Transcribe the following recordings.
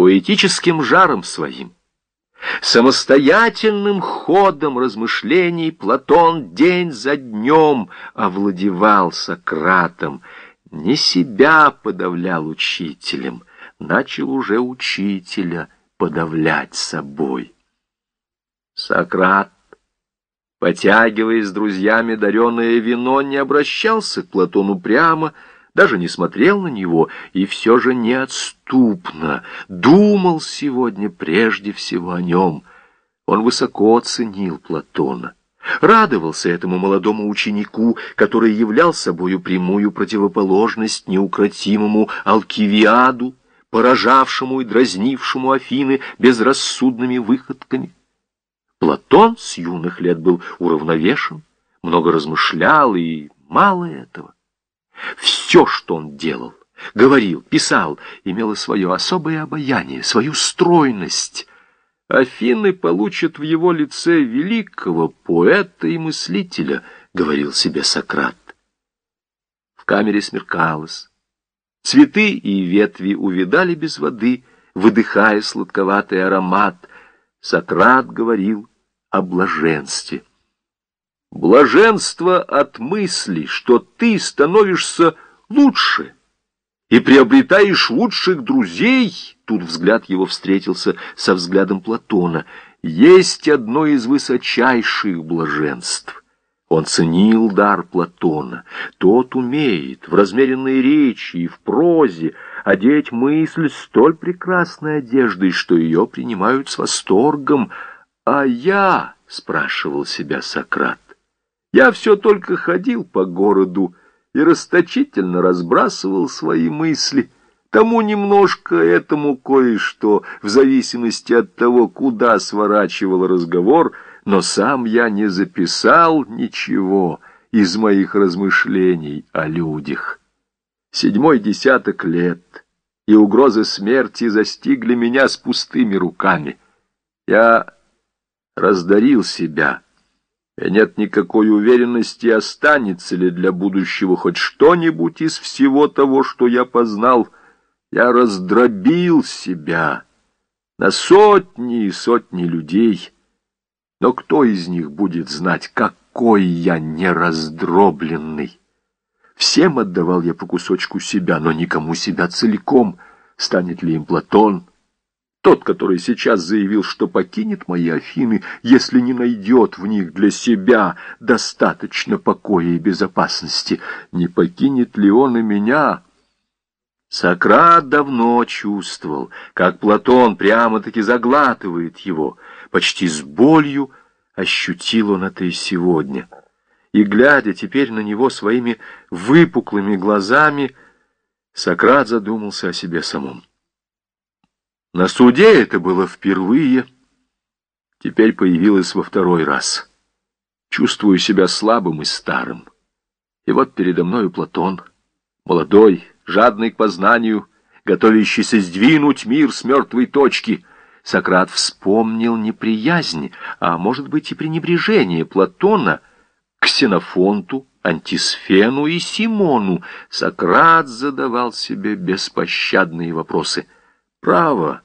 поэтическим жаром своим. Самостоятельным ходом размышлений Платон день за днем овладевал Сократом, не себя подавлял учителем, начал уже учителя подавлять собой. Сократ, потягивая с друзьями дареное вино, не обращался к Платону прямо, даже не смотрел на него и все же неотступно думал сегодня прежде всего о нем. Он высоко ценил Платона, радовался этому молодому ученику, который являл собою прямую противоположность неукротимому Алкивиаду, поражавшему и дразнившему Афины безрассудными выходками. Платон с юных лет был уравновешен, много размышлял, и мало этого. Все, что он делал, говорил, писал, имело свое особое обаяние, свою стройность. Афины получат в его лице великого поэта и мыслителя, говорил себе Сократ. В камере смеркалось. Цветы и ветви увидали без воды, выдыхая сладковатый аромат. Сократ говорил о блаженстве. Блаженство от мысли, что ты становишься лучше и приобретаешь лучших друзей, тут взгляд его встретился со взглядом Платона, есть одно из высочайших блаженств. Он ценил дар Платона. Тот умеет в размеренной речи и в прозе одеть мысль столь прекрасной одеждой, что ее принимают с восторгом. «А я?» — спрашивал себя Сократ. Я все только ходил по городу и расточительно разбрасывал свои мысли. Тому немножко, этому кое-что, в зависимости от того, куда сворачивал разговор, но сам я не записал ничего из моих размышлений о людях. Седьмой десяток лет, и угрозы смерти застигли меня с пустыми руками. Я раздарил себя, и нет никакой уверенности, останется ли для будущего хоть что-нибудь из всего того, что я познал. Я раздробил себя на сотни и сотни людей, но кто из них будет знать, какой я нераздробленный? Всем отдавал я по кусочку себя, но никому себя целиком. Станет ли им Платон, тот, который сейчас заявил, что покинет мои Афины, если не найдет в них для себя достаточно покоя и безопасности, не покинет ли он и меня? Сократ давно чувствовал, как Платон прямо-таки заглатывает его. Почти с болью ощутил он это и сегодня. И, глядя теперь на него своими выпуклыми глазами, Сократ задумался о себе самом. На суде это было впервые, теперь появилось во второй раз. Чувствую себя слабым и старым. И вот передо мною Платон, молодой, жадный к познанию, готовящийся сдвинуть мир с мертвой точки. Сократ вспомнил неприязнь, а может быть и пренебрежение Платона к Ксенофонту, Антисфену и Симону. Сократ задавал себе беспощадные вопросы — Право,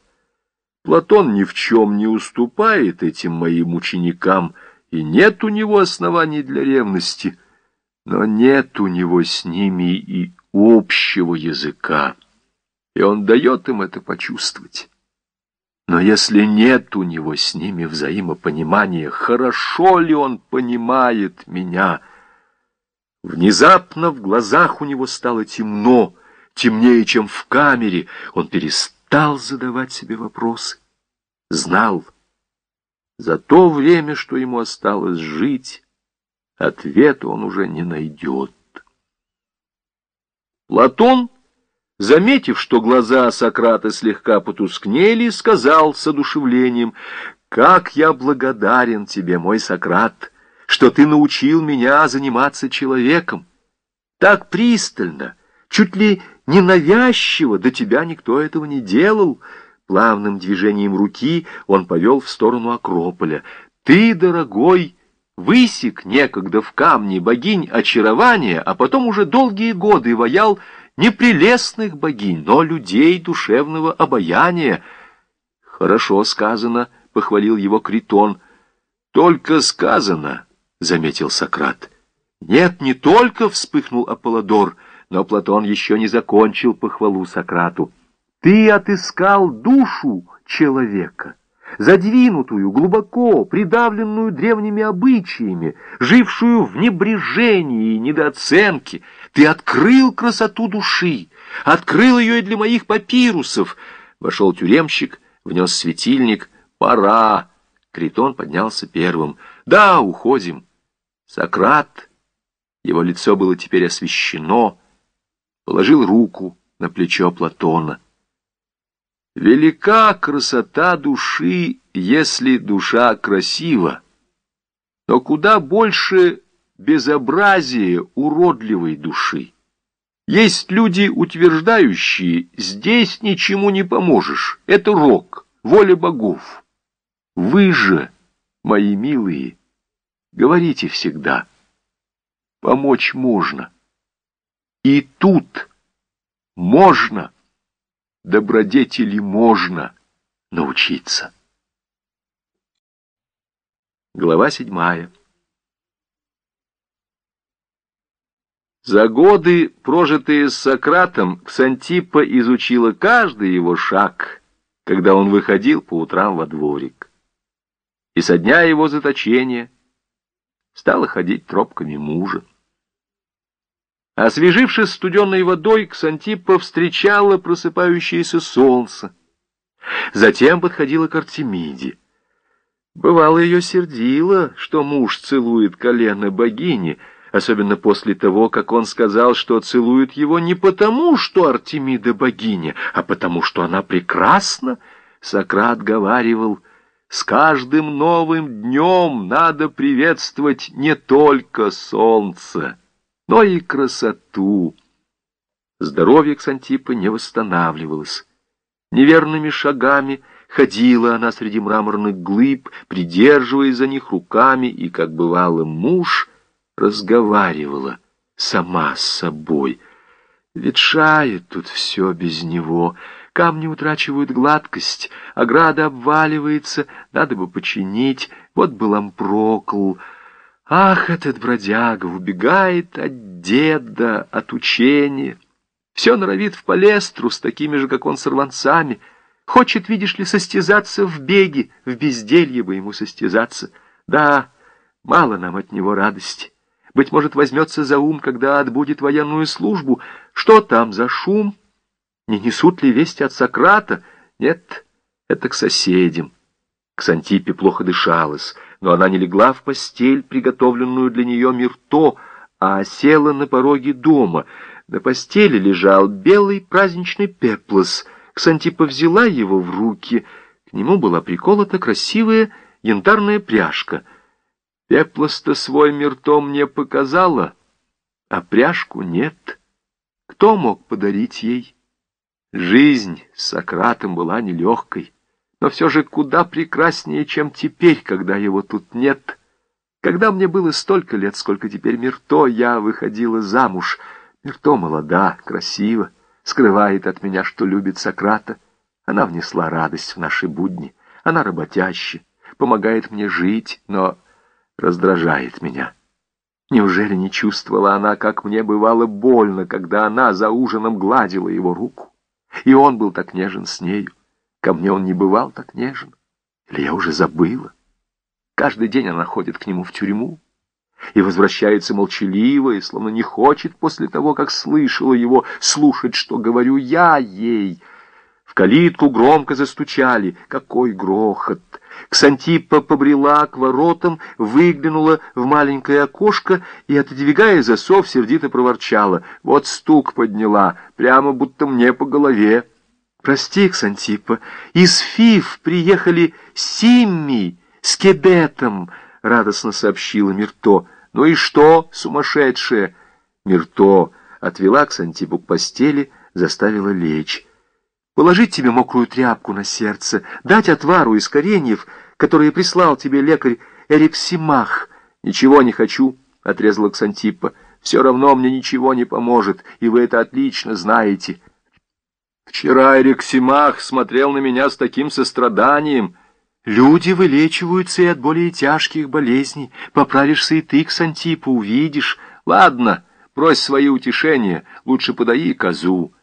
Платон ни в чем не уступает этим моим ученикам, и нет у него оснований для ревности, но нет у него с ними и общего языка, и он дает им это почувствовать. Но если нет у него с ними взаимопонимания, хорошо ли он понимает меня? Внезапно в глазах у него стало темно, темнее, чем в камере, он перестал стал задавать себе вопросы. Знал, за то время, что ему осталось жить, ответа он уже не найдет. Платон, заметив, что глаза Сократа слегка потускнели, сказал с одушевлением, «Как я благодарен тебе, мой Сократ, что ты научил меня заниматься человеком, так пристально, чуть ли ненавязчиво, до тебя никто этого не делал. Плавным движением руки он повел в сторону Акрополя. Ты, дорогой, высек некогда в камне богинь очарования, а потом уже долгие годы ваял не прелестных богинь, но людей душевного обаяния. Хорошо сказано, похвалил его Критон. Только сказано, заметил Сократ. Нет, не только, вспыхнул Аполлодор, но Платон еще не закончил похвалу Сократу. Ты отыскал душу человека задвинутую, глубоко, придавленную древними обычаями, жившую в небрежении и недооценке. Ты открыл красоту души, открыл ее и для моих папирусов. Вошел тюремщик, внес светильник. Пора. Критон поднялся первым. Да, уходим. Сократ, его лицо было теперь освещено, положил руку на плечо Платона. Велика красота души, если душа красива, но куда больше безобразие уродливой души. Есть люди, утверждающие, здесь ничему не поможешь, это рок, воля богов. Вы же, мои милые, говорите всегда, помочь можно. И тут можно добродетели можно научиться. Глава седьмая. За годы, прожитые с Сократом, Ксантиппа изучила каждый его шаг, когда он выходил по утрам во дворик. И со дня его заточения стала ходить тропками мужа. Освежившись студенной водой, Ксантиппа встречала просыпающееся солнце. Затем подходила к Артемиде. Бывало, ее сердило, что муж целует колено богини, особенно после того, как он сказал, что целует его не потому, что Артемида богиня, а потому, что она прекрасна. Сократ говаривал, с каждым новым днем надо приветствовать не только солнце, но и красоту. Здоровье Ксантипа не восстанавливалось. Неверными шагами ходила она среди мраморных глыб, придерживаясь за них руками, и, как бывало, муж разговаривала сама с собой. Ветшает тут все без него, камни утрачивают гладкость, ограда обваливается, надо бы починить, вот был ампрокл — Ах, этот бродяга убегает от деда, от учения. Все норовит в палестру с такими же, как он, сорванцами. Хочет, видишь ли, состязаться в беге, в безделье бы ему состязаться. Да, мало нам от него радости. Быть может, возьмется за ум, когда отбудет военную службу. Что там за шум? Не несут ли вести от Сократа? Нет, это к соседям. К Сантипе плохо дышалось но она не легла в постель, приготовленную для нее Мирто, а села на пороге дома. На постели лежал белый праздничный пеплос. Ксантипа взяла его в руки. К нему была приколота красивая янтарная пряжка. Пеплос-то свой Мирто мне показала, а пряжку нет. Кто мог подарить ей? Жизнь с Сократом была нелегкой но все же куда прекраснее, чем теперь, когда его тут нет. Когда мне было столько лет, сколько теперь Мирто, я выходила замуж. Мирто молода, красива, скрывает от меня, что любит Сократа. Она внесла радость в наши будни, она работящая, помогает мне жить, но раздражает меня. Неужели не чувствовала она, как мне бывало больно, когда она за ужином гладила его руку, и он был так нежен с нею? Ко мне он не бывал так нежен. Или я уже забыла? Каждый день она ходит к нему в тюрьму и возвращается молчаливо, и словно не хочет после того, как слышала его, слушать, что говорю я ей. В калитку громко застучали. Какой грохот! Ксантипа побрела к воротам, выглянула в маленькое окошко и, отодвигая засов, сердито проворчала. Вот стук подняла, прямо будто мне по голове. Прости, Ксантипа, из Фиф приехали Симми с Кебетом, радостно сообщила Мирто. Ну и что, сумасшедшая? Мирто отвела Ксантипу к постели, заставила лечь. Положить тебе мокрую тряпку на сердце, дать отвару из кореньев, которые прислал тебе лекарь Эриксимах. Ничего не хочу, отрезала Ксантипа. Все равно мне ничего не поможет, и вы это отлично знаете. Вчера Эриксимах смотрел на меня с таким состраданием. Люди вылечиваются и от более тяжких болезней. Поправишься и ты к Сантипу, увидишь. Ладно, брось свои утешения, лучше подай козу.